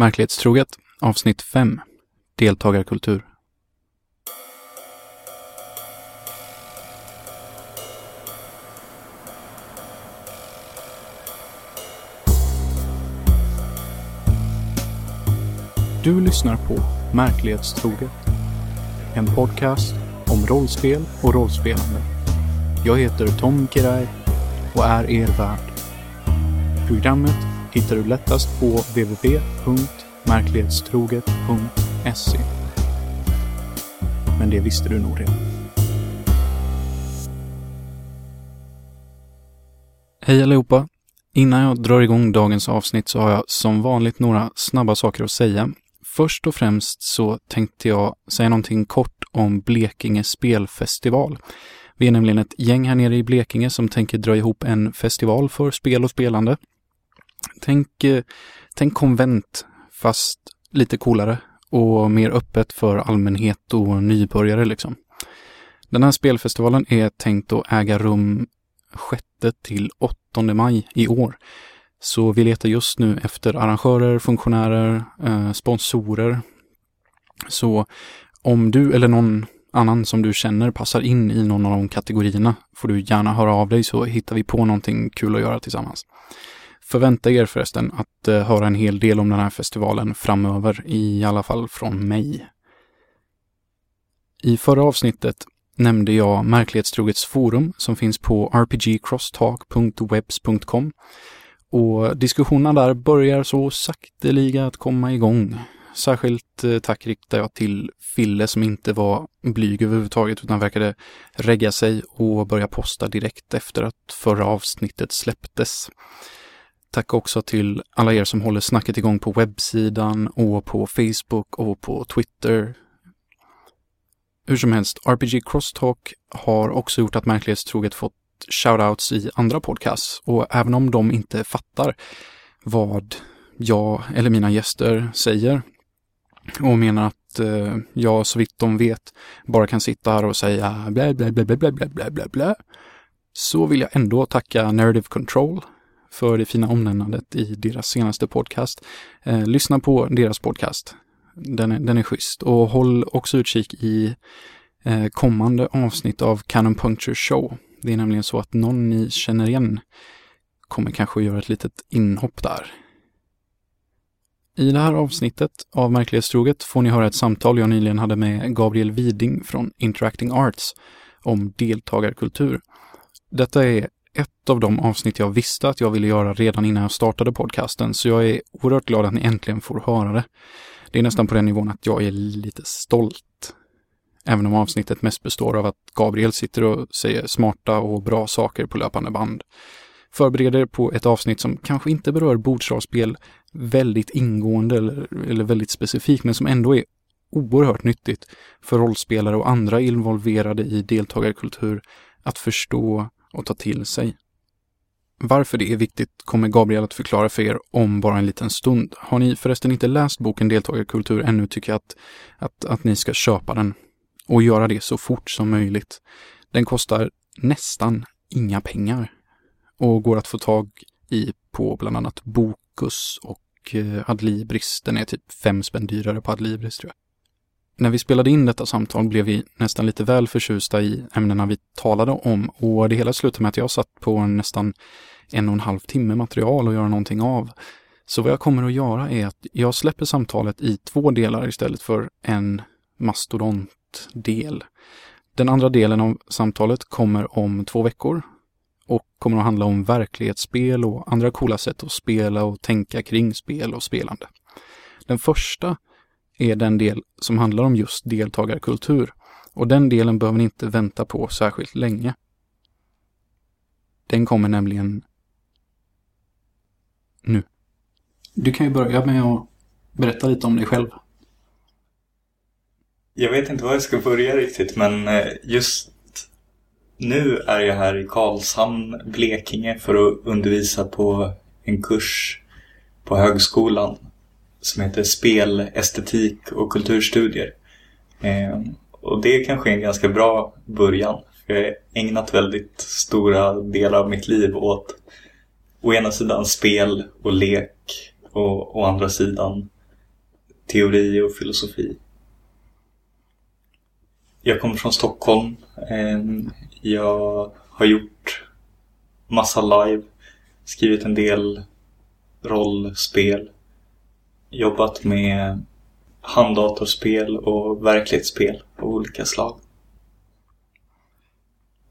Märklighetstroget avsnitt 5 Deltagarkultur Du lyssnar på Märklighetstroget. En podcast om rollspel och rollspelande. Jag heter Tom Kiraj och är er värd. Programmet hittar du lättast på www.märklighetstroget.se. Men det visste du nog redan. Hej allihopa! Innan jag drar igång dagens avsnitt så har jag som vanligt några snabba saker att säga. Först och främst så tänkte jag säga någonting kort om Blekinge spelfestival. Vi är nämligen ett gäng här nere i Blekinge som tänker dra ihop en festival för spel och spelande. Tänk, eh, tänk konvent, fast lite coolare och mer öppet för allmänhet och nybörjare liksom. Den här spelfestivalen är tänkt att äga rum 6 till 8 maj i år. Så vi letar just nu efter arrangörer, funktionärer, eh, sponsorer. Så om du eller någon annan som du känner passar in i någon av de kategorierna får du gärna höra av dig så hittar vi på någonting kul att göra tillsammans. Förvänta er förresten att eh, höra en hel del om den här festivalen framöver, i alla fall från mig. I förra avsnittet nämnde jag Märklighetstrogets forum som finns på rpgcrosstalk.webs.com och diskussionerna där börjar så sakteliga att komma igång. Särskilt eh, tack riktar jag till Fille som inte var blyg överhuvudtaget utan verkade regga sig och börja posta direkt efter att förra avsnittet släpptes. Tack också till alla er som håller snacket igång på webbsidan och på Facebook och på Twitter. Hur som helst, RPG Crosstalk har också gjort att Märklighetstroget fått shoutouts i andra podcasts och även om de inte fattar vad jag eller mina gäster säger och menar att eh, jag så vitt de vet bara kan sitta här och säga blä blä blä blä blä blä blä blä blä så vill jag ändå tacka Narrative Control för det fina omnämnandet i deras senaste podcast. Eh, lyssna på deras podcast. Den är, den är schysst och håll också utkik i eh, kommande avsnitt av Canon Puncture Show. Det är nämligen så att någon ni känner igen kommer kanske göra ett litet inhopp där. I det här avsnittet av Märklighetstroget får ni höra ett samtal jag nyligen hade med Gabriel Widing från Interacting Arts om deltagarkultur. Detta är ett av de avsnitt jag visste att jag ville göra redan innan jag startade podcasten, så jag är oerhört glad att ni äntligen får höra det. Det är nästan på den nivån att jag är lite stolt. Även om avsnittet mest består av att Gabriel sitter och säger smarta och bra saker på löpande band. Förbereder på ett avsnitt som kanske inte berör bordsrollspel väldigt ingående eller, eller väldigt specifikt, men som ändå är oerhört nyttigt för rollspelare och andra involverade i deltagarkultur att förstå och ta till sig. Varför det är viktigt kommer Gabriel att förklara för er om bara en liten stund. Har ni förresten inte läst boken Deltagarkultur ännu tycker jag att, att, att ni ska köpa den och göra det så fort som möjligt. Den kostar nästan inga pengar och går att få tag i på bland annat Bokus och eh, Adlibris. Den är typ fem spänn dyrare på Adlibris tror jag. När vi spelade in detta samtal blev vi nästan lite väl förtjusta i ämnena vi talade om och det hela slutade med att jag satt på nästan en och en halv timme material att göra någonting av. Så vad jag kommer att göra är att jag släpper samtalet i två delar istället för en mastodontdel. Den andra delen av samtalet kommer om två veckor och kommer att handla om verklighetsspel och andra coola sätt att spela och tänka kring spel och spelande. Den första är den del som handlar om just deltagarkultur och den delen behöver ni inte vänta på särskilt länge. Den kommer nämligen nu. Du kan ju börja med att berätta lite om dig själv. Jag vet inte var jag ska börja riktigt men eh, just nu är jag här i Karlshamn, Blekinge för att undervisa på en kurs på högskolan som heter Spel, estetik och kulturstudier. Eh, och det är kanske en ganska bra början. För jag har ägnat väldigt stora delar av mitt liv åt å ena sidan spel och lek och å andra sidan teori och filosofi. Jag kommer från Stockholm. Eh, jag har gjort massa live, skrivit en del rollspel, jobbat med handdatorspel och verklighetsspel av olika slag.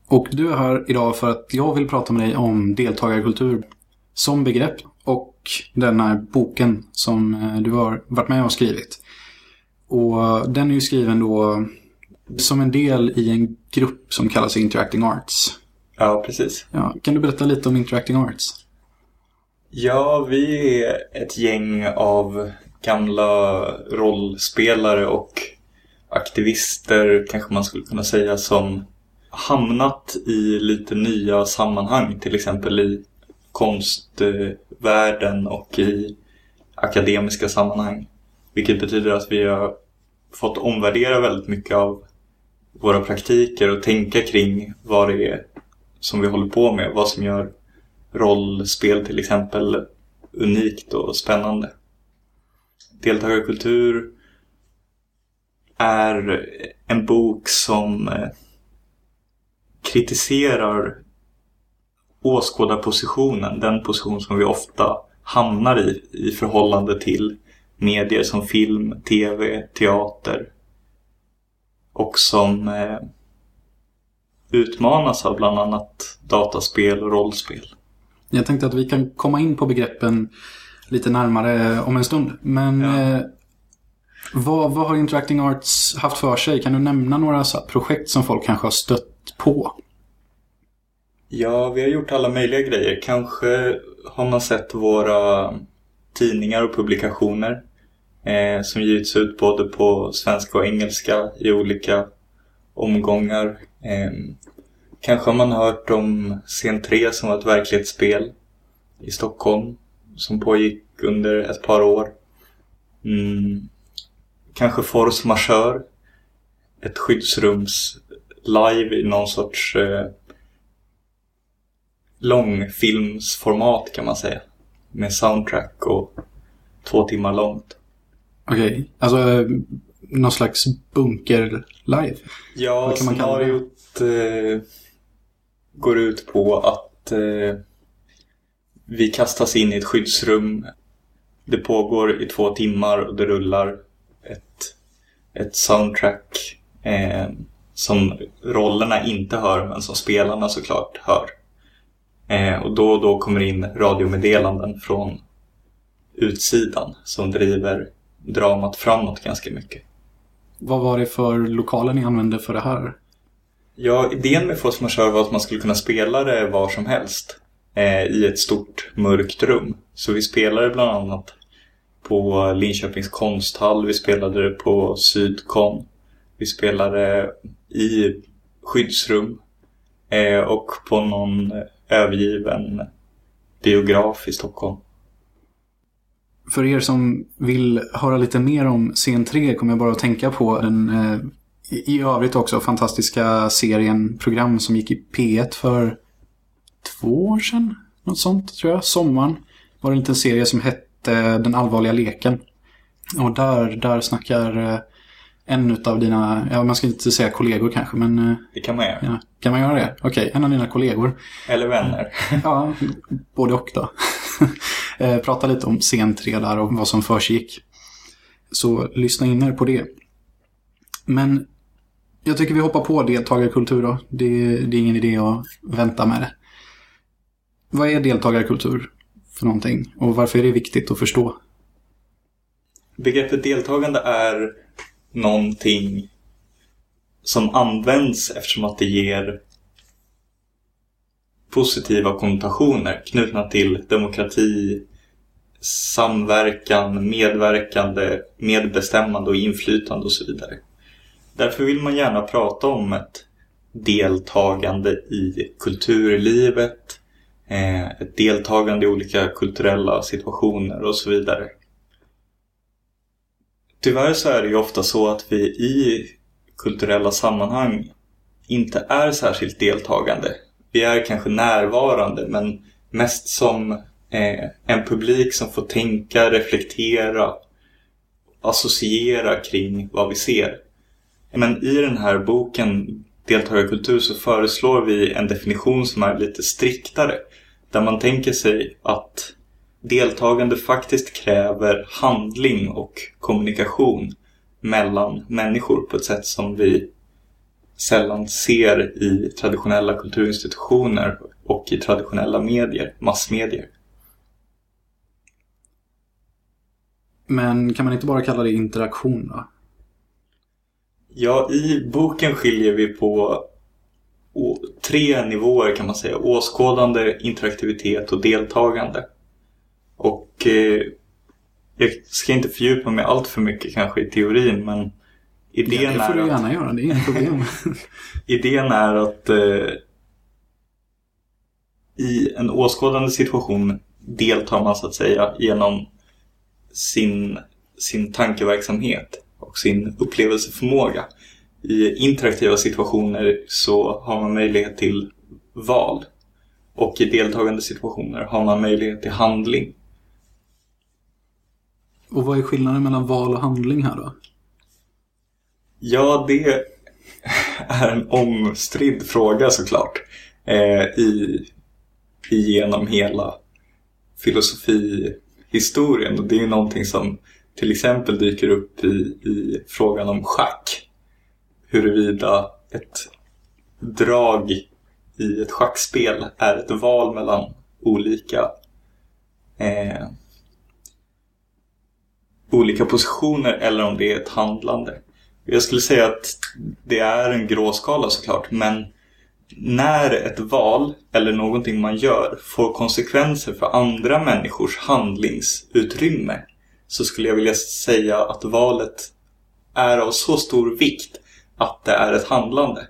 Och du är här idag för att jag vill prata med dig om deltagarkultur som begrepp och den här boken som eh, du har varit med och skrivit. Och den är ju skriven då som en del i en grupp som kallas Interacting Arts. Ja, precis. Ja, kan du berätta lite om Interacting Arts? Ja, vi är ett gäng av gamla rollspelare och aktivister kanske man skulle kunna säga som hamnat i lite nya sammanhang. Till exempel i konstvärlden och i akademiska sammanhang. Vilket betyder att vi har fått omvärdera väldigt mycket av våra praktiker och tänka kring vad det är som vi håller på med. Vad som gör rollspel till exempel unikt och spännande. Deltagarkultur är en bok som eh, kritiserar åskådarpositionen, den position som vi ofta hamnar i i förhållande till medier som film, tv, teater och som eh, utmanas av bland annat dataspel och rollspel. Jag tänkte att vi kan komma in på begreppen lite närmare om en stund. Men ja. eh, vad, vad har Interacting Arts haft för sig? Kan du nämna några så projekt som folk kanske har stött på? Ja, vi har gjort alla möjliga grejer. Kanske har man sett våra tidningar och publikationer eh, som givits ut både på svenska och engelska i olika omgångar. Eh, kanske har man hört om Scen 3 som var ett verklighetsspel i Stockholm som pågick under ett par år. Mm. Kanske Force Majeure. Ett skyddsrums live i någon sorts eh, långfilmsformat kan man säga. Med soundtrack och två timmar långt. Okej, okay. alltså någon slags bunker-live? Ja, scenariot eh, går ut på att eh, vi kastas in i ett skyddsrum. Det pågår i två timmar och det rullar ett, ett soundtrack eh, som rollerna inte hör men som spelarna såklart hör. Eh, och då och då kommer in radiomeddelanden från utsidan som driver dramat framåt ganska mycket. Vad var det för lokaler ni använde för det här? Ja, idén med Force Majeure var att man skulle kunna spela det var som helst eh, i ett stort mörkt rum. Så vi spelade bland annat på Linköpings konsthall, vi spelade det på Sydkon, vi spelade i skyddsrum eh, och på någon övergiven biograf i Stockholm. För er som vill höra lite mer om scen 3 kommer jag bara att tänka på den eh, i övrigt också fantastiska serien program som gick i P1 för två år sedan. Något sånt tror jag. Sommaren var det inte en serie som hette Den allvarliga leken. Och där, där snackar eh, en av dina, ja man ska inte säga kollegor kanske men... Eh, det kan man göra. Ja, kan man göra det? Okej, okay, en av dina kollegor. Eller vänner. ja, både och då. Eh, prata lite om scen 3 där och vad som försiggick. Så lyssna in er på det. Men jag tycker vi hoppar på deltagarkultur då. Det, det är ingen idé att vänta med det. Vad är deltagarkultur för någonting? Och varför är det viktigt att förstå? Begreppet deltagande är någonting som används eftersom att det ger positiva konnotationer knutna till demokrati, samverkan, medverkande, medbestämmande och inflytande och så vidare. Därför vill man gärna prata om ett deltagande i kulturlivet, eh, ett deltagande i olika kulturella situationer och så vidare. Tyvärr så är det ju ofta så att vi i kulturella sammanhang inte är särskilt deltagande. Vi är kanske närvarande men mest som eh, en publik som får tänka, reflektera associera kring vad vi ser. Men i den här boken Deltagarkultur så föreslår vi en definition som är lite striktare. Där man tänker sig att deltagande faktiskt kräver handling och kommunikation mellan människor på ett sätt som vi sällan ser i traditionella kulturinstitutioner och i traditionella medier, massmedier. Men kan man inte bara kalla det interaktion då? Ja, i boken skiljer vi på tre nivåer kan man säga. Åskådande, interaktivitet och deltagande. Och eh, jag ska inte fördjupa mig allt för mycket kanske i teorin men idén ja, det får är du gärna att, göra, det är inget problem. idén är att eh, i en åskådande situation deltar man så att säga genom sin, sin tankeverksamhet och sin upplevelseförmåga. I interaktiva situationer så har man möjlighet till val och i deltagande situationer har man möjlighet till handling. Och vad är skillnaden mellan val och handling här då? Ja, det är en omstridd fråga såklart. Eh, i, genom hela filosofihistorien. Och det är ju någonting som till exempel dyker upp i, i frågan om schack. Huruvida ett drag i ett schackspel är ett val mellan olika eh, olika positioner eller om det är ett handlande. Jag skulle säga att det är en gråskala såklart, men när ett val eller någonting man gör får konsekvenser för andra människors handlingsutrymme så skulle jag vilja säga att valet är av så stor vikt att det är ett handlande.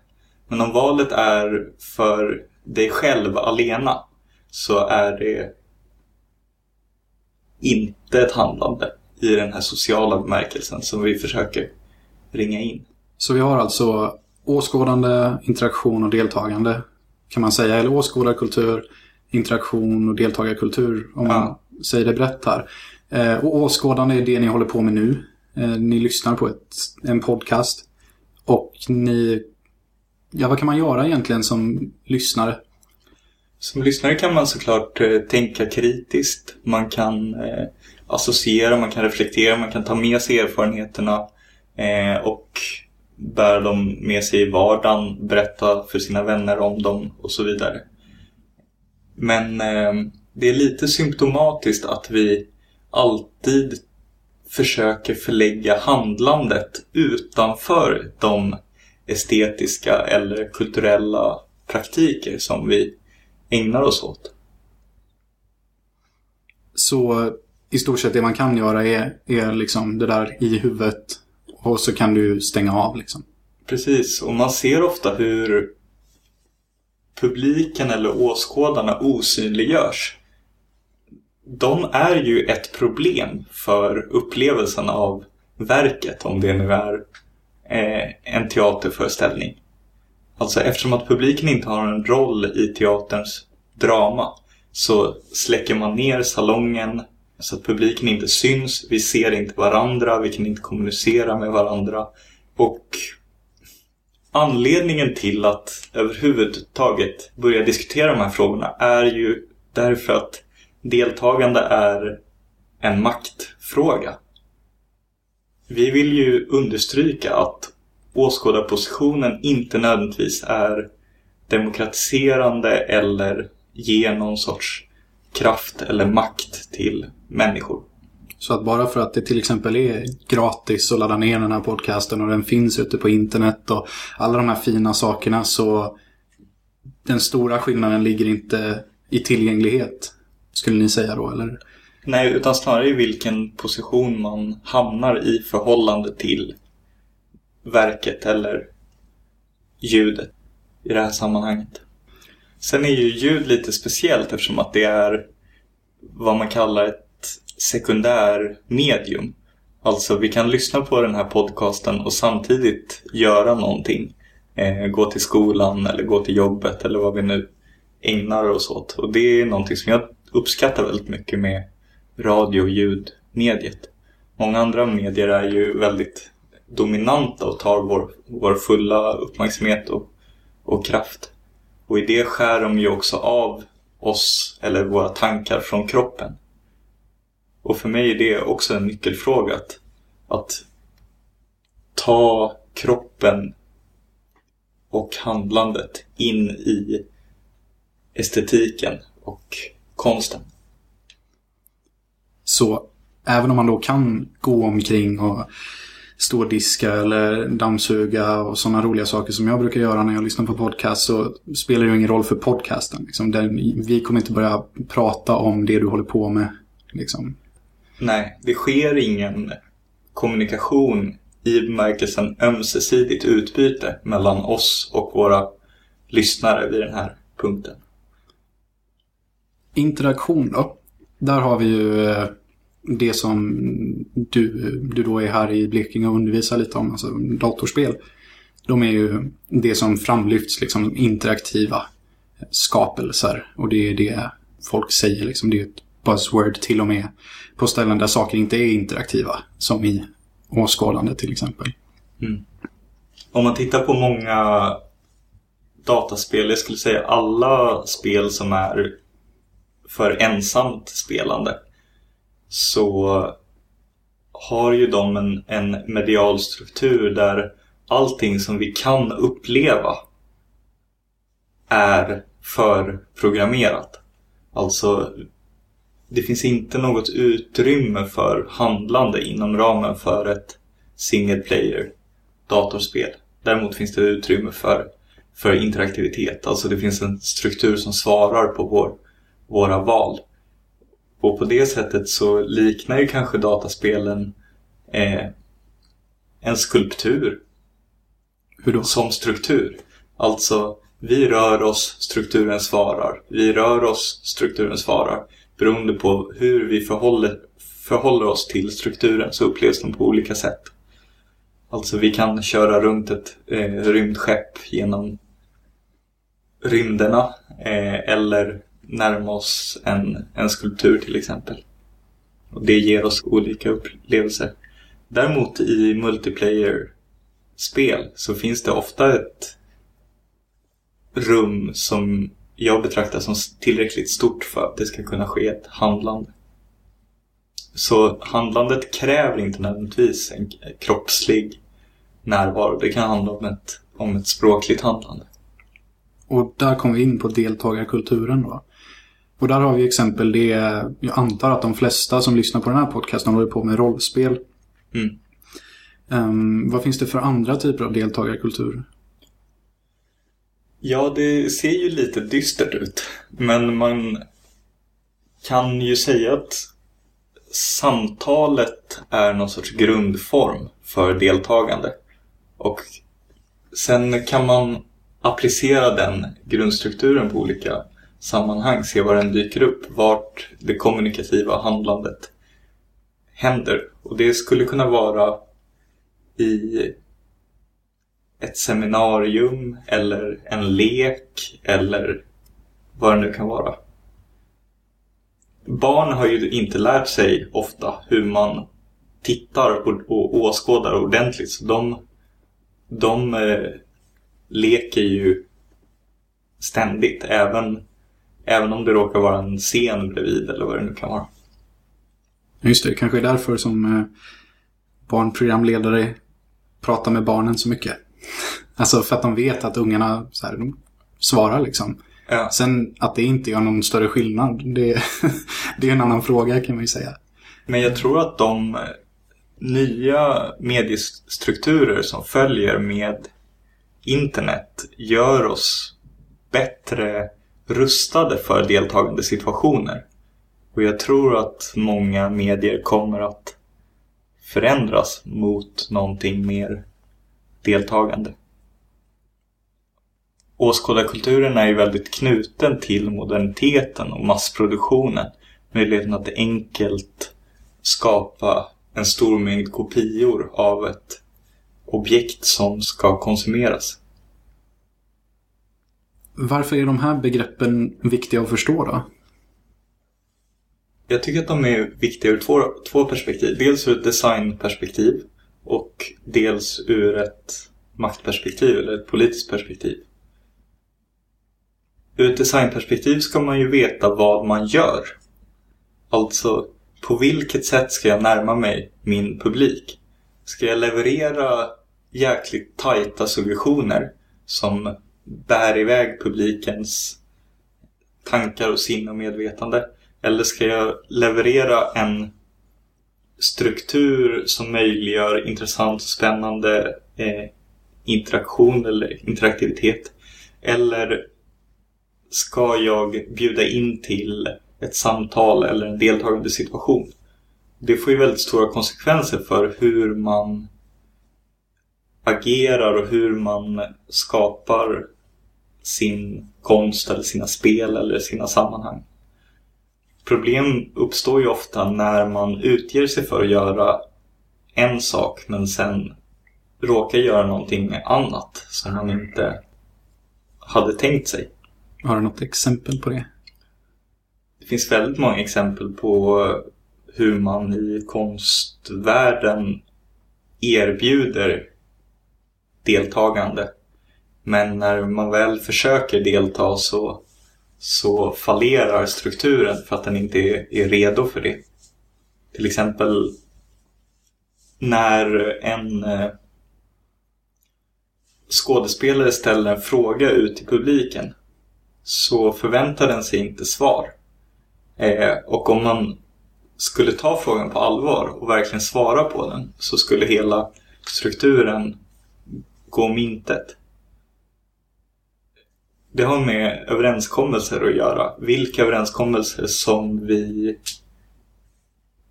Men om valet är för dig själv alena så är det inte ett handlande i den här sociala bemärkelsen som vi försöker ringa in. Så vi har alltså åskådande, interaktion och deltagande kan man säga. Eller åskådarkultur, interaktion och deltagarkultur om ja. man säger det brett här. Eh, och åskådande är det ni håller på med nu. Eh, ni lyssnar på ett, en podcast. Och ni... Ja, vad kan man göra egentligen som lyssnare? Som lyssnare kan man såklart eh, tänka kritiskt. Man kan associera, man kan reflektera, man kan ta med sig erfarenheterna och bära dem med sig i vardagen, berätta för sina vänner om dem och så vidare. Men eh, det är lite symptomatiskt att vi alltid försöker förlägga handlandet utanför de estetiska eller kulturella praktiker som vi ägnar oss åt. Så i stort sett det man kan göra är, är liksom det där i huvudet och så kan du stänga av liksom. Precis, och man ser ofta hur publiken eller åskådarna osynliggörs. De är ju ett problem för upplevelsen av verket, om det nu är eh, en teaterföreställning. Alltså eftersom att publiken inte har en roll i teaterns drama så släcker man ner salongen så att publiken inte syns, vi ser inte varandra, vi kan inte kommunicera med varandra. Och anledningen till att överhuvudtaget börja diskutera de här frågorna är ju därför att deltagande är en maktfråga. Vi vill ju understryka att åskådarpositionen inte nödvändigtvis är demokratiserande eller ger någon sorts kraft eller makt till människor. Så att bara för att det till exempel är gratis att ladda ner den här podcasten och den finns ute på internet och alla de här fina sakerna så den stora skillnaden ligger inte i tillgänglighet skulle ni säga då eller? Nej, utan snarare i vilken position man hamnar i förhållande till verket eller ljudet i det här sammanhanget. Sen är ju ljud lite speciellt eftersom att det är vad man kallar ett sekundär medium. Alltså vi kan lyssna på den här podcasten och samtidigt göra någonting. Eh, gå till skolan eller gå till jobbet eller vad vi nu ägnar oss åt. Och det är någonting som jag uppskattar väldigt mycket med radio och ljudmediet. många andra medier är ju väldigt dominanta och tar vår, vår fulla uppmärksamhet och, och kraft. Och i det skär de ju också av oss eller våra tankar från kroppen. Och för mig är det också en nyckelfråga att, att ta kroppen och handlandet in i estetiken och konsten. Så även om man då kan gå omkring och stå och diska eller dammsuga och sådana roliga saker som jag brukar göra när jag lyssnar på podcast så spelar det ju ingen roll för podcasten. Liksom. Den, vi kommer inte börja prata om det du håller på med. Liksom. Nej, det sker ingen kommunikation i bemärkelsen ömsesidigt utbyte mellan oss och våra lyssnare vid den här punkten. Interaktion då? Där har vi ju eh, det som du, du då är här i Blekinge och undervisar lite om, alltså datorspel. De är ju det som framlyfts, liksom interaktiva skapelser. Och det är det folk säger, liksom. Det är ett buzzword till och med på ställen där saker inte är interaktiva. Som i åskådande till exempel. Mm. Om man tittar på många dataspel, jag skulle säga alla spel som är för ensamt spelande så har ju de en, en medial struktur där allting som vi kan uppleva är förprogrammerat. Alltså, det finns inte något utrymme för handlande inom ramen för ett single player datorspel. Däremot finns det utrymme för, för interaktivitet. Alltså det finns en struktur som svarar på vår, våra val. Och på det sättet så liknar ju kanske dataspelen eh, en skulptur. Hur då? Som struktur. Alltså, vi rör oss, strukturen svarar. Vi rör oss, strukturen svarar. Beroende på hur vi förhåller, förhåller oss till strukturen så upplevs den på olika sätt. Alltså vi kan köra runt ett eh, rymdskepp genom rymderna eh, eller närma oss en, en skulptur till exempel. Och det ger oss olika upplevelser. Däremot i multiplayer-spel så finns det ofta ett rum som jag betraktar som tillräckligt stort för att det ska kunna ske ett handlande. Så handlandet kräver inte nödvändigtvis en kroppslig närvaro. Det kan handla om ett, om ett språkligt handlande. Och där kommer vi in på deltagarkulturen då. Och där har vi exempel det, jag antar att de flesta som lyssnar på den här podcasten håller på med rollspel. Mm. Um, vad finns det för andra typer av deltagarkultur? Ja, det ser ju lite dystert ut. Men man kan ju säga att samtalet är någon sorts grundform för deltagande. Och sen kan man applicera den grundstrukturen på olika sammanhang, se var den dyker upp, vart det kommunikativa handlandet händer. Och det skulle kunna vara i ett seminarium eller en lek eller vad det nu kan vara. Barn har ju inte lärt sig ofta hur man tittar och, och åskådar ordentligt. Så de, de eh, leker ju ständigt, även Även om det råkar vara en scen bredvid eller vad det nu kan vara. Just det, kanske är därför som eh, barnprogramledare pratar med barnen så mycket. alltså för att de vet att ungarna så här, de svarar liksom. Ja. Sen att det inte gör någon större skillnad, det, det är en annan fråga kan man ju säga. Men jag tror att de nya mediestrukturer som följer med internet gör oss bättre rustade för deltagande situationer. Och jag tror att många medier kommer att förändras mot någonting mer deltagande. Åskådarkulturen är ju väldigt knuten till moderniteten och massproduktionen. Möjligheten att enkelt skapa en stor mängd kopior av ett objekt som ska konsumeras. Varför är de här begreppen viktiga att förstå då? Jag tycker att de är viktiga ur två, två perspektiv. Dels ur ett designperspektiv och dels ur ett maktperspektiv eller ett politiskt perspektiv. Ur ett designperspektiv ska man ju veta vad man gör. Alltså, på vilket sätt ska jag närma mig min publik? Ska jag leverera jäkligt tajta suggestioner som bär iväg publikens tankar och sinne och medvetande? Eller ska jag leverera en struktur som möjliggör intressant och spännande eh, interaktion eller interaktivitet? Eller ska jag bjuda in till ett samtal eller en deltagande situation? Det får ju väldigt stora konsekvenser för hur man agerar och hur man skapar sin konst eller sina spel eller sina sammanhang. Problem uppstår ju ofta när man utger sig för att göra en sak men sen råkar göra någonting annat som man inte hade tänkt sig. Har du något exempel på det? Det finns väldigt många exempel på hur man i konstvärlden erbjuder deltagande. Men när man väl försöker delta så, så fallerar strukturen för att den inte är, är redo för det. Till exempel när en eh, skådespelare ställer en fråga ut till publiken så förväntar den sig inte svar. Eh, och om man skulle ta frågan på allvar och verkligen svara på den så skulle hela strukturen gå om intet. Det har med överenskommelser att göra. Vilka överenskommelser som vi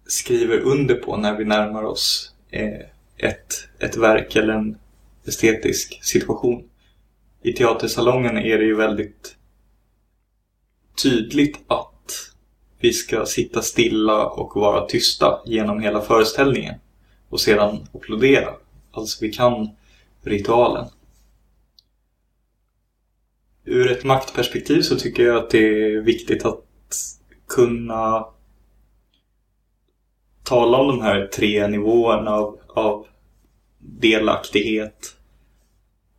skriver under på när vi närmar oss eh, ett, ett verk eller en estetisk situation. I teatersalongen är det ju väldigt tydligt att vi ska sitta stilla och vara tysta genom hela föreställningen och sedan applådera. Alltså vi kan ritualen. Ur ett maktperspektiv så tycker jag att det är viktigt att kunna tala om de här tre nivåerna av, av delaktighet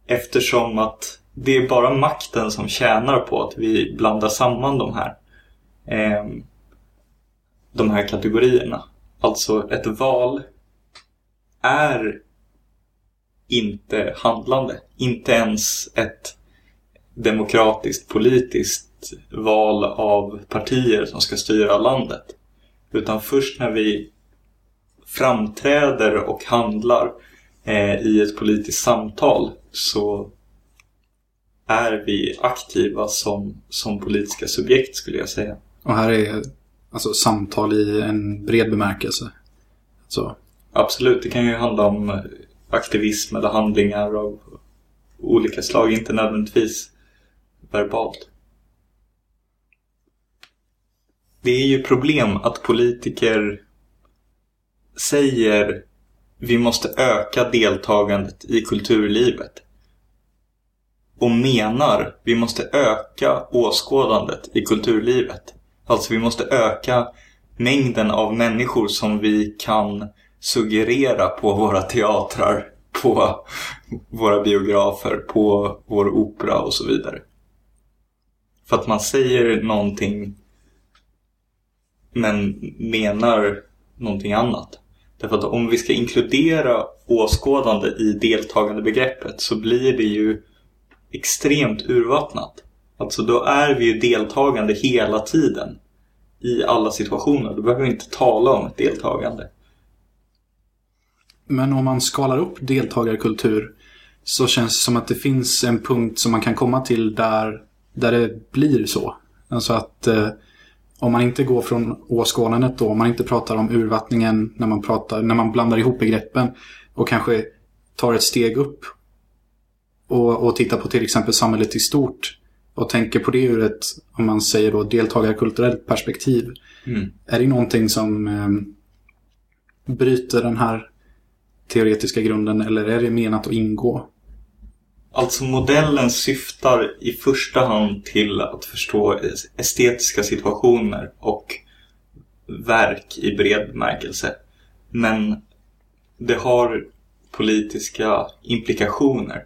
eftersom att det är bara makten som tjänar på att vi blandar samman de här eh, de här kategorierna. Alltså ett val är inte handlande. Inte ens ett demokratiskt politiskt val av partier som ska styra landet. Utan först när vi framträder och handlar eh, i ett politiskt samtal så är vi aktiva som, som politiska subjekt skulle jag säga. Och här är alltså samtal i en bred bemärkelse. Så. Absolut, det kan ju handla om aktivism eller handlingar av olika slag, inte nödvändigtvis verbalt. Det är ju problem att politiker säger vi måste öka deltagandet i kulturlivet och menar vi måste öka åskådandet i kulturlivet. Alltså vi måste öka mängden av människor som vi kan suggerera på våra teatrar, på våra biografer, på vår opera och så vidare. För att man säger någonting men menar någonting annat. Därför att om vi ska inkludera åskådande i deltagande begreppet så blir det ju extremt urvattnat. Alltså då är vi ju deltagande hela tiden. I alla situationer. Då behöver vi inte tala om ett deltagande. Men om man skalar upp deltagarkultur så känns det som att det finns en punkt som man kan komma till där, där det blir så. Alltså att eh, om man inte går från åskådandet då, om man inte pratar om urvattningen när man, pratar, när man blandar ihop begreppen och kanske tar ett steg upp och, och tittar på till exempel samhället i stort och tänker på det ur ett, om man säger då, deltagarkulturellt perspektiv. Mm. Är det någonting som eh, bryter den här teoretiska grunden eller är det menat att ingå? Alltså modellen syftar i första hand till att förstå estetiska situationer och verk i bred bemärkelse. Men det har politiska implikationer.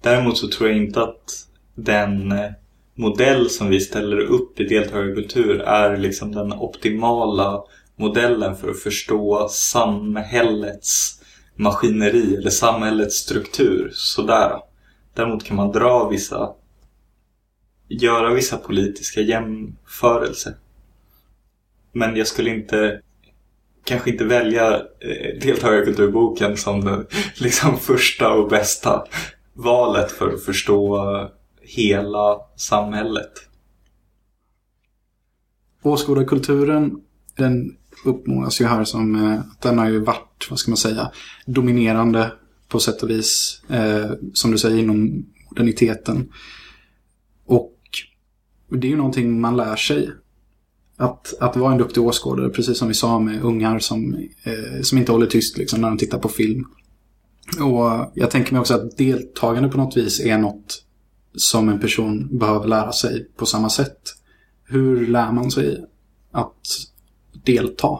Däremot så tror jag inte att den eh, modell som vi ställer upp i deltagarkultur är liksom den optimala modellen för att förstå samhällets maskineri eller samhällets struktur. Sådär. Däremot kan man dra vissa göra vissa politiska jämförelser. Men jag skulle inte kanske inte välja eh, deltagarkulturboken som det liksom första och bästa valet för att förstå hela samhället. Åskådarkulturen, den uppmålas ju här som att den har ju varit, vad ska man säga, dominerande på sätt och vis, eh, som du säger, inom moderniteten. Och det är ju någonting man lär sig. Att, att vara en duktig åskådare, precis som vi sa med ungar som, eh, som inte håller tyst liksom, när de tittar på film. Och jag tänker mig också att deltagande på något vis är något som en person behöver lära sig på samma sätt. Hur lär man sig att delta?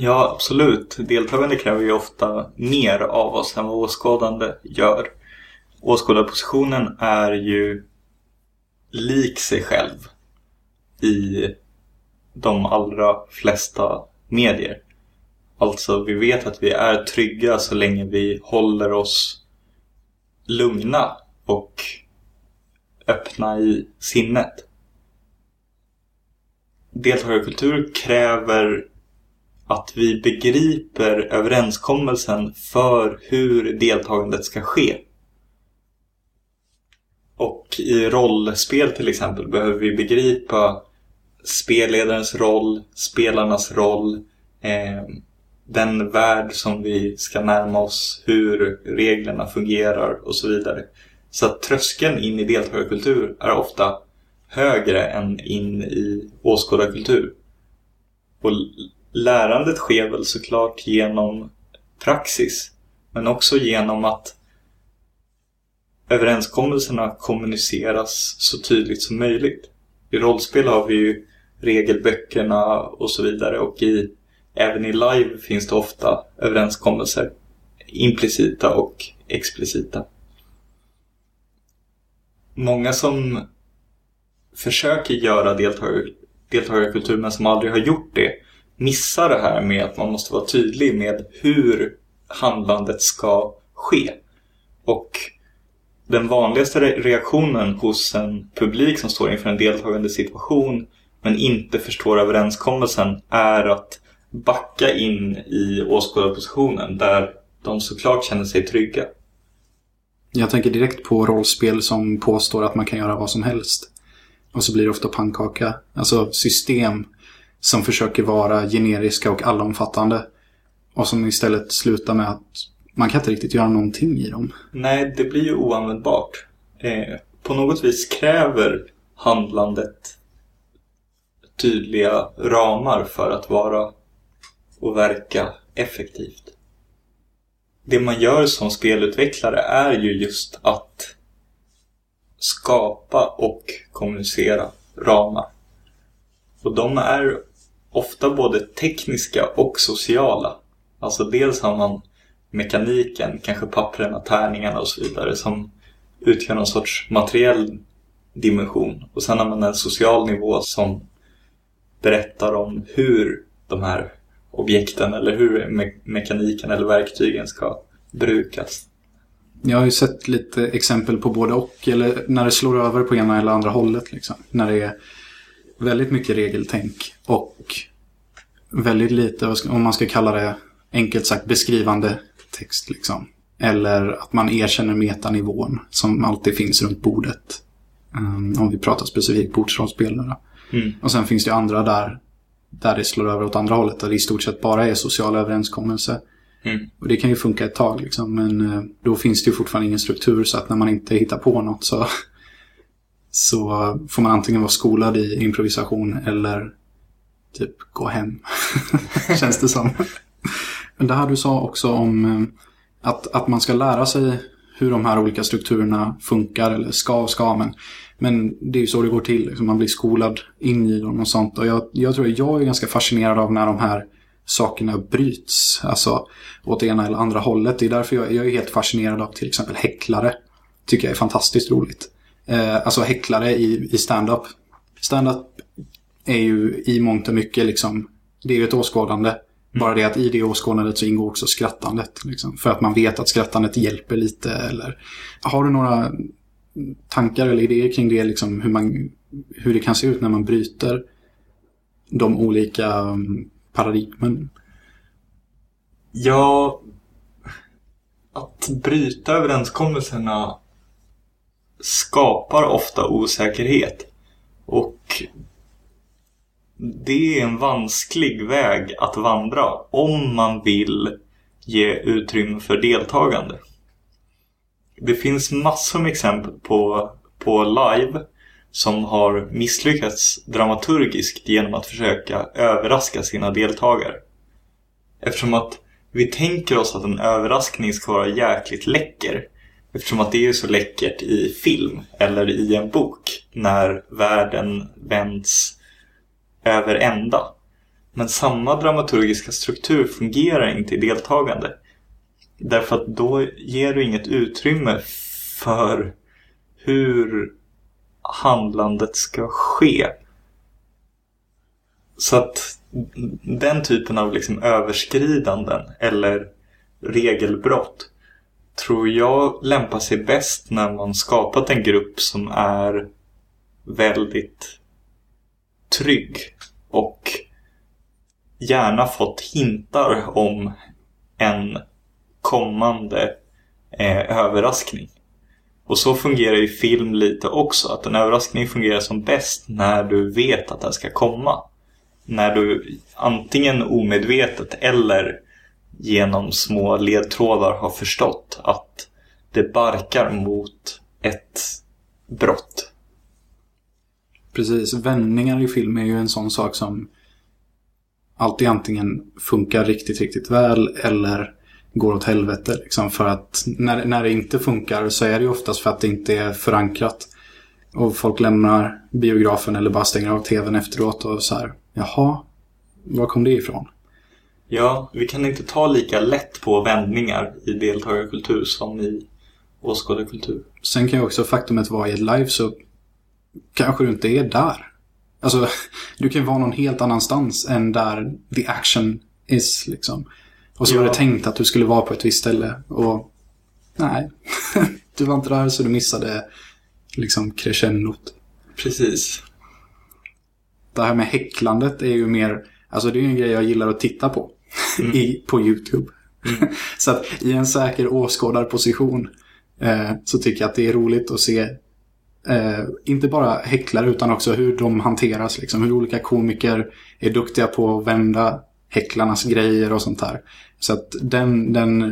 Ja, absolut. Deltagande kräver ju ofta mer av oss än vad åskådande gör. Åskådarpositionen är ju lik sig själv i de allra flesta medier. Alltså, vi vet att vi är trygga så länge vi håller oss lugna och öppna i sinnet. Deltagarkultur kräver att vi begriper överenskommelsen för hur deltagandet ska ske. Och i rollspel till exempel behöver vi begripa spelledarens roll, spelarnas roll, eh, den värld som vi ska närma oss, hur reglerna fungerar och så vidare. Så att tröskeln in i deltagarkultur är ofta högre än in i åskådarkultur. Och lärandet sker väl såklart genom praxis. Men också genom att överenskommelserna kommuniceras så tydligt som möjligt. I rollspel har vi ju regelböckerna och så vidare och i, även i live finns det ofta överenskommelser. Implicita och explicita. Många som försöker göra deltagar, deltagarkultur men som aldrig har gjort det missar det här med att man måste vara tydlig med hur handlandet ska ske. Och den vanligaste reaktionen hos en publik som står inför en deltagande situation men inte förstår överenskommelsen är att backa in i åskådarpositionen där de såklart känner sig trygga. Jag tänker direkt på rollspel som påstår att man kan göra vad som helst. Och så blir det ofta pannkaka. Alltså system som försöker vara generiska och allomfattande. Och som istället slutar med att man kan inte riktigt göra någonting i dem. Nej, det blir ju oanvändbart. Eh, på något vis kräver handlandet tydliga ramar för att vara och verka effektivt. Det man gör som spelutvecklare är ju just att skapa och kommunicera ramar. Och de är ofta både tekniska och sociala. Alltså dels har man mekaniken, kanske papperna, tärningarna och så vidare som utgör någon sorts materiell dimension. Och sen har man en social nivå som berättar om hur de här objekten eller hur me mekaniken eller verktygen ska brukas. Jag har ju sett lite exempel på både och, eller när det slår över på ena eller andra hållet. Liksom. När det är väldigt mycket regeltänk och väldigt lite, om man ska kalla det enkelt sagt, beskrivande text. Liksom. Eller att man erkänner metanivån som alltid finns runt bordet. Um, om vi pratar specifikt bordsrollspel. Mm. Och sen finns det andra där, där det slår över åt andra hållet. Där det i stort sett bara är sociala överenskommelser. Mm. Och det kan ju funka ett tag liksom, men uh, då finns det ju fortfarande ingen struktur så att när man inte hittar på något så, så får man antingen vara skolad i improvisation eller typ gå hem. Känns det som. Det här du sa också om eh, att, att man ska lära sig hur de här olika strukturerna funkar eller ska och ska. Men Men det är ju så det går till. Liksom. Man blir skolad in i dem och sånt. Och jag, jag tror att jag är ganska fascinerad av när de här sakerna bryts. Alltså åt det ena eller andra hållet. Det är därför jag, jag är helt fascinerad av till exempel häcklare. Tycker jag är fantastiskt roligt. Eh, alltså häcklare i, i stand-up. Stand-up är ju i mångt och mycket liksom, det är ju ett åskådande. Bara det att i det åskådandet så ingår också skrattandet. Liksom, för att man vet att skrattandet hjälper lite. Eller, har du några tankar eller idéer kring det? Liksom, hur, man, hur det kan se ut när man bryter de olika mm, paradigmen? Ja, att bryta överenskommelserna skapar ofta osäkerhet. Och det är en vansklig väg att vandra om man vill ge utrymme för deltagande. Det finns massor med exempel på, på live som har misslyckats dramaturgiskt genom att försöka överraska sina deltagare. Eftersom att vi tänker oss att en överraskning ska vara jäkligt läcker. Eftersom att det är så läckert i film eller i en bok när världen vänds över ända. Men samma dramaturgiska struktur fungerar inte i deltagande. Därför att då ger du inget utrymme för hur handlandet ska ske. Så att den typen av liksom överskridanden eller regelbrott tror jag lämpar sig bäst när man skapat en grupp som är väldigt trygg och gärna fått hintar om en kommande eh, överraskning. Och så fungerar ju film lite också. Att en överraskning fungerar som bäst när du vet att den ska komma. När du antingen omedvetet eller genom små ledtrådar har förstått att det barkar mot ett brott. Precis, vändningar i film är ju en sån sak som alltid antingen funkar riktigt, riktigt väl eller går åt helvete. Liksom, för att när, när det inte funkar så är det ju oftast för att det inte är förankrat. Och folk lämnar biografen eller bara stänger av tvn efteråt och så här, jaha, var kom det ifrån? Ja, vi kan inte ta lika lätt på vändningar i deltagarkultur som i åskådarkultur. Sen kan ju också faktumet vara i ett live så kanske du inte är där. Alltså, du kan vara någon helt annanstans än där the action is liksom. Och så ja. var det tänkt att du skulle vara på ett visst ställe. Och nej, du var inte där så du missade liksom crescendot. Precis. Det här med häcklandet är ju mer, alltså det är ju en grej jag gillar att titta på. Mm. I, på YouTube. Mm. så att i en säker åskådarposition eh, så tycker jag att det är roligt att se eh, inte bara häcklare utan också hur de hanteras. Liksom, hur olika komiker är duktiga på att vända häcklarnas grejer och sånt där. Så att den, den,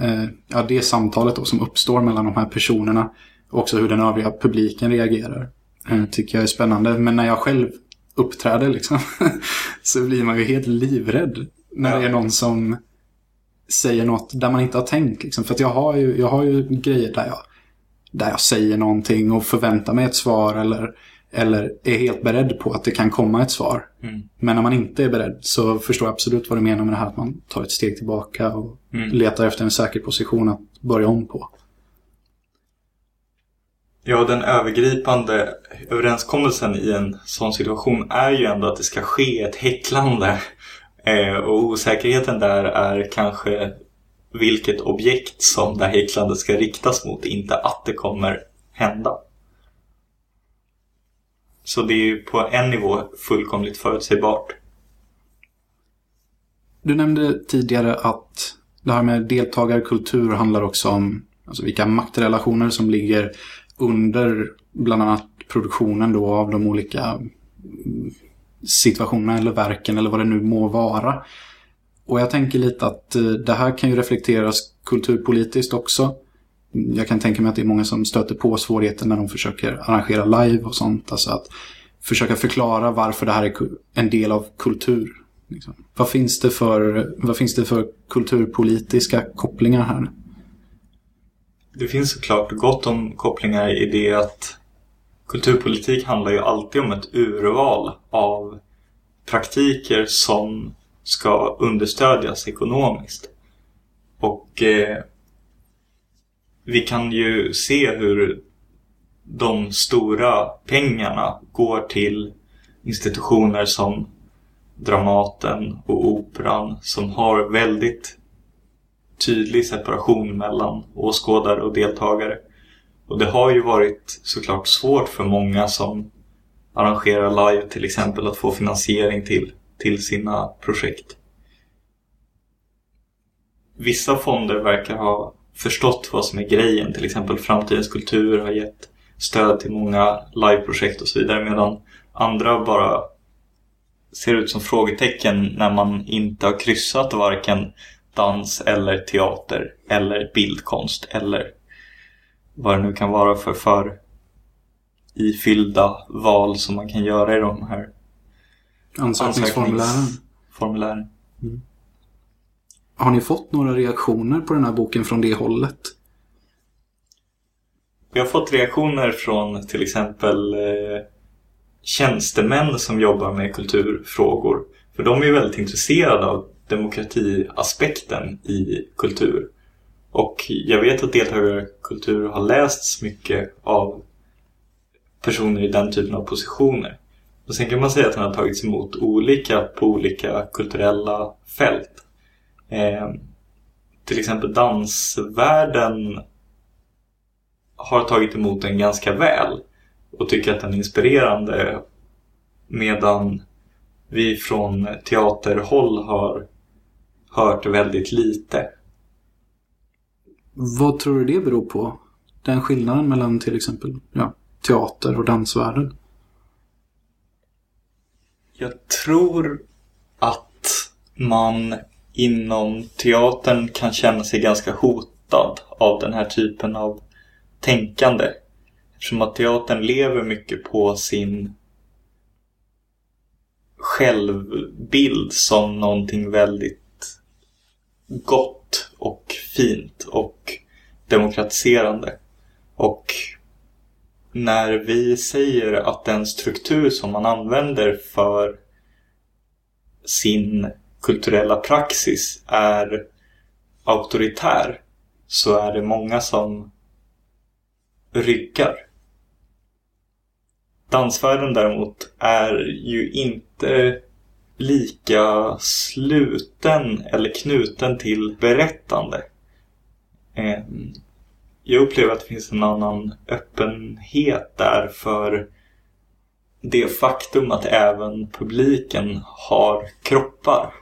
eh, ja, det samtalet då som uppstår mellan de här personerna och också hur den övriga publiken reagerar eh, tycker jag är spännande. Men när jag själv uppträder liksom så blir man ju helt livrädd när ja. det är någon som säger något där man inte har tänkt. Liksom. För att jag har ju, jag har ju grejer där jag, där jag säger någonting och förväntar mig ett svar eller eller är helt beredd på att det kan komma ett svar. Mm. Men när man inte är beredd så förstår jag absolut vad du menar med det här att man tar ett steg tillbaka och mm. letar efter en säker position att börja om på. Ja, den övergripande överenskommelsen i en sån situation är ju ändå att det ska ske ett häcklande. Eh, och osäkerheten där är kanske vilket objekt som det här häcklandet ska riktas mot, inte att det kommer hända. Så det är ju på en nivå fullkomligt förutsägbart. Du nämnde tidigare att det här med deltagarkultur handlar också om alltså vilka maktrelationer som ligger under bland annat produktionen då av de olika situationerna eller verken eller vad det nu må vara. Och jag tänker lite att eh, det här kan ju reflekteras kulturpolitiskt också jag kan tänka mig att det är många som stöter på svårigheter när de försöker arrangera live och sånt. Alltså att försöka förklara varför det här är en del av kultur. Liksom. Vad, finns det för, vad finns det för kulturpolitiska kopplingar här? Det finns såklart gott om kopplingar i det att kulturpolitik handlar ju alltid om ett urval av praktiker som ska understödjas ekonomiskt. Och eh, vi kan ju se hur de stora pengarna går till institutioner som Dramaten och Operan som har väldigt tydlig separation mellan åskådare och deltagare. Och det har ju varit såklart svårt för många som arrangerar live till exempel att få finansiering till, till sina projekt. Vissa fonder verkar ha förstått vad som är grejen. Till exempel Framtidens kultur har gett stöd till många liveprojekt och så vidare medan andra bara ser ut som frågetecken när man inte har kryssat varken dans eller teater eller bildkonst eller vad det nu kan vara för, för ifyllda val som man kan göra i de här Ansökningsformulären. formulären. Mm. Har ni fått några reaktioner på den här boken från det hållet? Vi har fått reaktioner från till exempel eh, tjänstemän som jobbar med kulturfrågor. För de är väldigt intresserade av demokratiaspekten i kultur. Och jag vet att deltagarkultur har lästs mycket av personer i den typen av positioner. Och sen kan man säga att den har tagits emot olika på olika kulturella fält. Eh, till exempel dansvärlden har tagit emot den ganska väl och tycker att den är inspirerande medan vi från teaterhåll har hört väldigt lite. Vad tror du det beror på? Den skillnaden mellan till exempel ja, teater och dansvärlden? Jag tror att man inom teatern kan känna sig ganska hotad av den här typen av tänkande. Eftersom att teatern lever mycket på sin självbild som någonting väldigt gott och fint och demokratiserande. Och när vi säger att den struktur som man använder för sin kulturella praxis är auktoritär så är det många som ryggar. Dansvärlden däremot är ju inte lika sluten eller knuten till berättande. Ehm, jag upplever att det finns en annan öppenhet där för det faktum att även publiken har kroppar.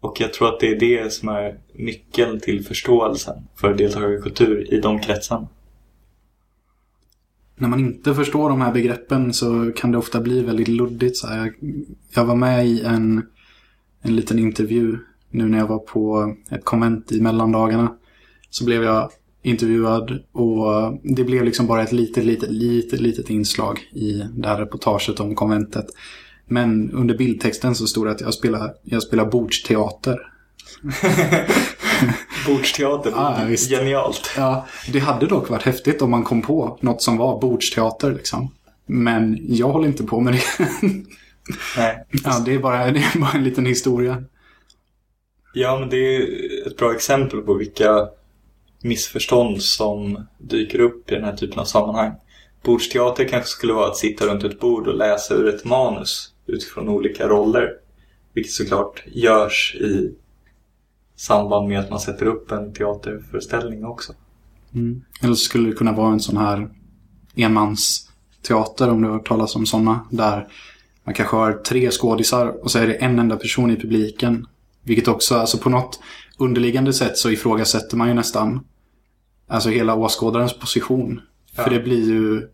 Och jag tror att det är det som är nyckeln till förståelsen för deltagarkultur i de kretsarna när man inte förstår de här begreppen så kan det ofta bli väldigt luddigt. Så jag, jag, var med i en, en liten intervju nu när jag var på ett konvent i mellandagarna. Så blev jag intervjuad och det blev liksom bara ett litet, litet, litet, litet inslag i det här reportaget om konventet. Men under bildtexten så stod det att jag spelar, jag spelar bordsteater. Bordsteater, ah, visst. genialt. Ja, det hade dock varit häftigt om man kom på något som var bordsteater liksom. Men jag håller inte på med det. Nej. Ja, det är, bara, det är bara en liten historia. Ja, men det är ett bra exempel på vilka missförstånd som dyker upp i den här typen av sammanhang. Bordsteater kanske skulle vara att sitta runt ett bord och läsa ur ett manus utifrån olika roller. Vilket såklart görs i samband med att man sätter upp en teaterföreställning också. Mm. Eller så skulle det kunna vara en sån här enmansteater om du har hört talas om sådana. Där man kanske har tre skådisar och så är det en enda person i publiken. Vilket också, alltså på något underliggande sätt så ifrågasätter man ju nästan alltså hela åskådarens position. Ja. För det blir ju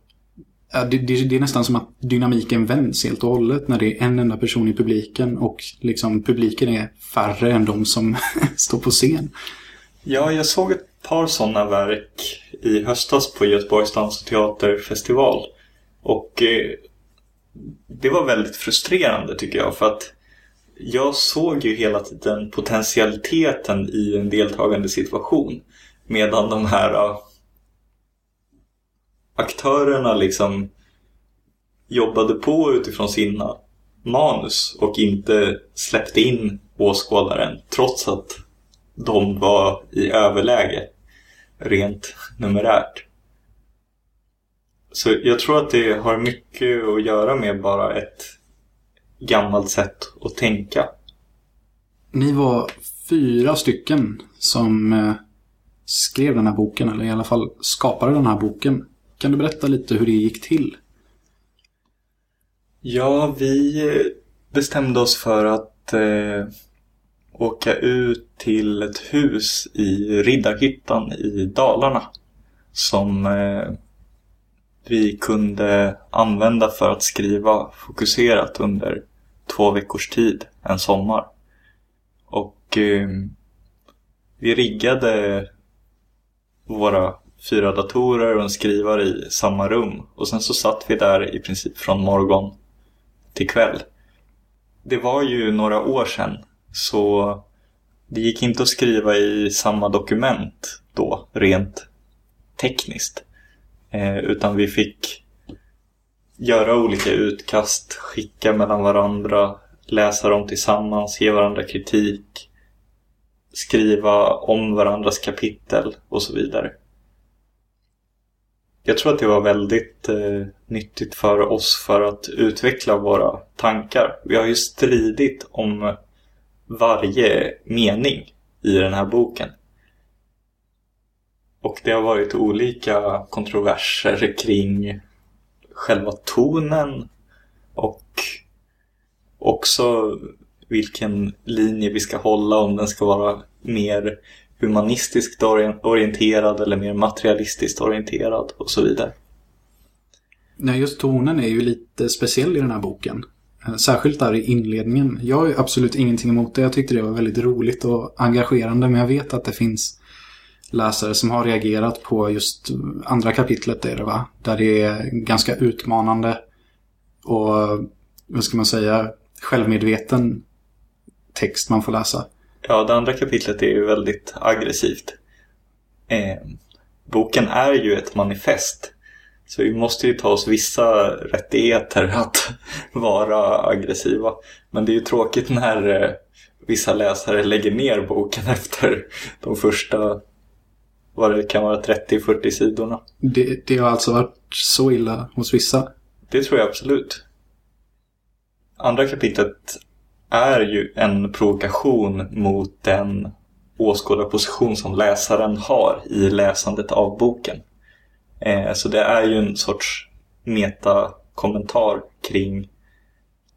det, det, det, är nästan som att dynamiken vänds helt och hållet när det är en enda person i publiken och liksom publiken är färre än de som står på scen. Ja, jag såg ett par sådana verk i höstas på Göteborgs dans och teaterfestival. Och eh, det var väldigt frustrerande tycker jag för att jag såg ju hela tiden potentialiteten i en deltagande situation. Medan de här aktörerna liksom jobbade på utifrån sina manus och inte släppte in åskådaren trots att de var i överläge rent numerärt. Så jag tror att det har mycket att göra med bara ett gammalt sätt att tänka. Ni var fyra stycken som eh, skrev den här boken, eller i alla fall skapade den här boken. Kan du berätta lite hur det gick till? Ja, vi eh, bestämde oss för att eh, åka ut till ett hus i Riddarhyttan i Dalarna. Som eh, vi kunde använda för att skriva fokuserat under två veckors tid en sommar. Och eh, vi riggade våra fyra datorer och en skrivare i samma rum. Och sen så satt vi där i princip från morgon till kväll. Det var ju några år sedan så det gick inte att skriva i samma dokument då, rent tekniskt. Eh, utan vi fick göra olika utkast, skicka mellan varandra, läsa dem tillsammans, ge varandra kritik, skriva om varandras kapitel och så vidare. Jag tror att det var väldigt eh, nyttigt för oss för att utveckla våra tankar. Vi har ju stridit om varje mening i den här boken. Och det har varit olika kontroverser kring själva tonen och också vilken linje vi ska hålla, om den ska vara mer humanistiskt orienterad eller mer materialistiskt orienterad och så vidare. Nej, just tonen är ju lite speciell i den här boken. Eh, särskilt där i inledningen. Jag har ju absolut ingenting emot det. Jag tyckte det var väldigt roligt och engagerande. Men jag vet att det finns läsare som har reagerat på just andra kapitlet där det va? Där det är ganska utmanande och vad ska man säga självmedveten text man får läsa. Ja, det andra kapitlet är ju väldigt aggressivt. Eh, boken är ju ett manifest. Så vi måste ju ta oss vissa rättigheter att vara aggressiva. Men det är ju tråkigt när eh, vissa läsare lägger ner boken efter de första, vad det kan vara, 30-40 sidorna. Det, det har alltså varit så illa hos vissa? Det tror jag absolut. Andra kapitlet är ju en provokation mot den åskådarposition som läsaren har i läsandet av boken. Eh, så det är ju en sorts metakommentar kring,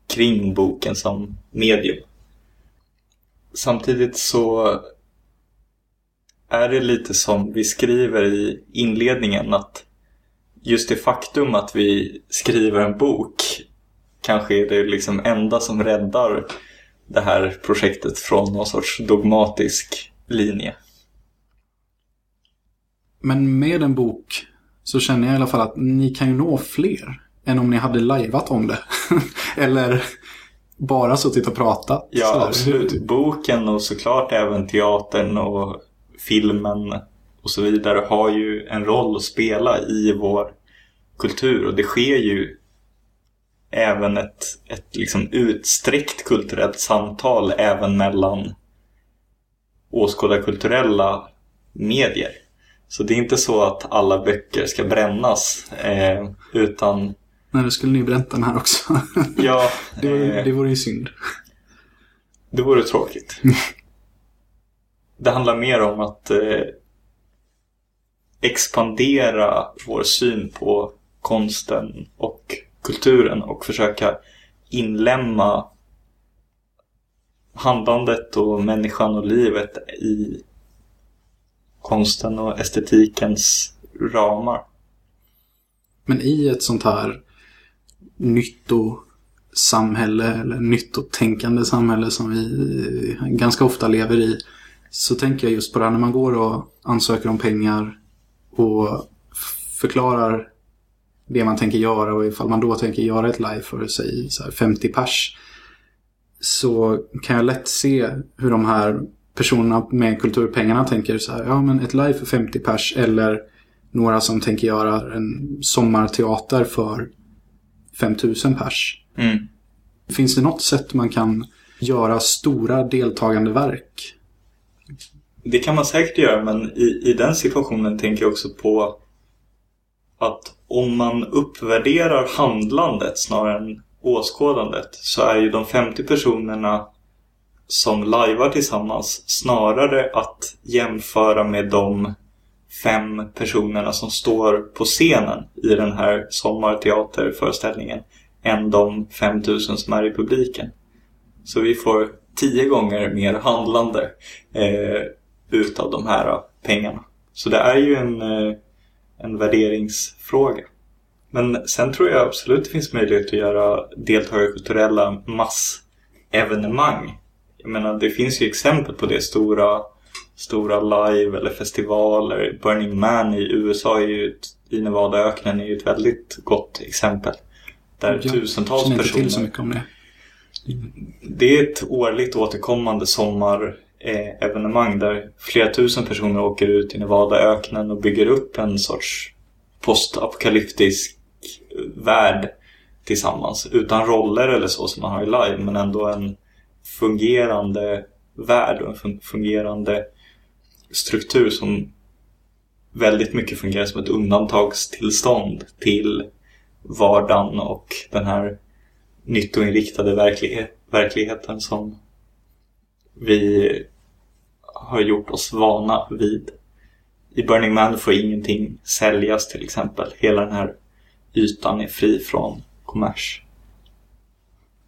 kring boken som medium. Samtidigt så är det lite som vi skriver i inledningen att just det faktum att vi skriver en bok kanske är det liksom enda som räddar det här projektet från någon sorts dogmatisk linje. Men med en bok så känner jag i alla fall att ni kan ju nå fler än om ni hade lajvat om det. Eller bara suttit och pratat. Ja, sådär. absolut. Boken och såklart även teatern och filmen och så vidare har ju en roll att spela i vår kultur och det sker ju även ett, ett liksom utsträckt kulturellt samtal även mellan åskådarkulturella medier. Så det är inte så att alla böcker ska brännas eh, utan... Nej, då skulle ni bränt den här också. ja. det, vore, eh, det vore ju synd. Det vore tråkigt. det handlar mer om att eh, expandera vår syn på konsten och kulturen och försöka inlämna handlandet och människan och livet i konsten och estetikens ramar. Men i ett sånt här nyttosamhälle eller nyttotänkande samhälle som vi eh, ganska ofta lever i så tänker jag just på det här när man går och ansöker om pengar och förklarar det man tänker göra och ifall man då tänker göra ett live för sig så 50 pers så kan jag lätt se hur de här personerna med kulturpengarna tänker så här, ja men ett live för 50 pers eller några som tänker göra en sommarteater för 5000 pers. Mm. Finns det något sätt man kan göra stora deltagande verk? Det kan man säkert göra, men i, i den situationen tänker jag också på att om man uppvärderar handlandet snarare än åskådandet så är ju de 50 personerna som lajvar tillsammans snarare att jämföra med de fem personerna som står på scenen i den här sommarteaterföreställningen än de 5000 som är i publiken. Så vi får tio gånger mer handlande eh, utav de här pengarna. Så det är ju en, eh, en värderingsfråga. Men sen tror jag absolut det finns möjlighet att göra deltagarkulturella massevenemang. Jag menar, det finns ju exempel på det. Stora, stora live eller festivaler. Burning Man i USA är ju ett, i Nevadaöknen är ju ett väldigt gott exempel. Där Jag tusentals känner inte till så personer... mycket om det. Det är ett årligt återkommande Eh, evenemang där flera tusen personer åker ut i Nevadaöknen och bygger upp en sorts postapokalyptisk eh, värld tillsammans. Utan roller eller så som man har i live men ändå en fungerande värld och en fungerande struktur som väldigt mycket fungerar som ett undantagstillstånd till vardagen och den här nyttoinriktade verklighet, verkligheten som vi har gjort oss vana vid. I Burning Man får ingenting säljas till exempel. Hela den här ytan är fri från kommers.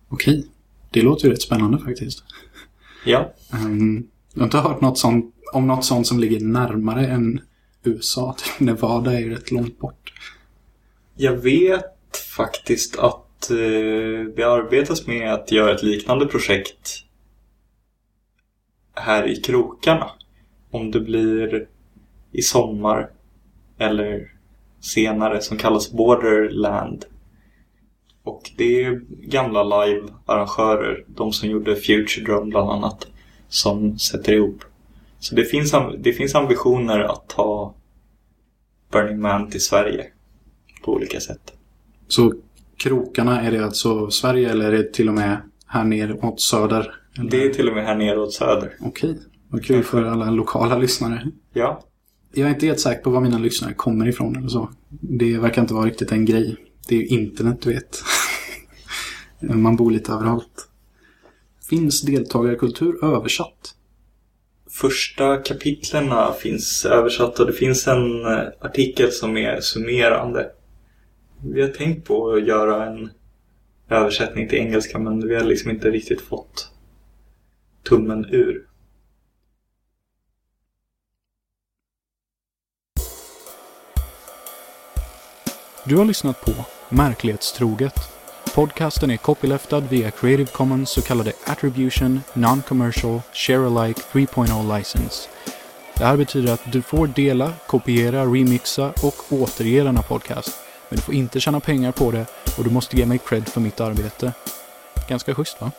Okej. Det låter ju rätt spännande faktiskt. Ja, Um, jag har inte hört något sånt, om något sånt som ligger närmare än USA. Nevada är ju rätt långt bort. jag vet faktiskt att eh, det arbetas med att göra ett liknande projekt här i krokarna. Om det blir i sommar eller senare som kallas Borderland. Och det är gamla live-arrangörer, de som gjorde Future Drum bland annat, som sätter ihop. Så det finns, det finns ambitioner att ta Burning Man till Sverige på olika sätt. Så krokarna, är det alltså Sverige eller är det till och med här ner mot söder? Eller? Det är till och med här nere åt söder. Okej, vad kul för alla lokala lyssnare. Ja, Jag är inte helt säker på var mina lyssnare kommer ifrån eller så. Det verkar inte vara riktigt en grej. Det är ju internet, du vet. Man bor lite överallt. Finns deltagarkultur översatt? första kapitlerna finns översatta. Det finns en eh, artikel som är summerande. Vi har tänkt på att göra en översättning till engelska men vi har liksom inte riktigt fått tummen ur. Du har lyssnat på Märklighetstroget. Podcasten är copyleftad via Creative Commons så kallade Attribution Non-Commercial Share-alike 3.0 license. Det här betyder att du får dela, kopiera, remixa och återge denna podcast. Men du får inte tjäna pengar på det och du måste ge mig cred för mitt arbete. Ganska schysst va?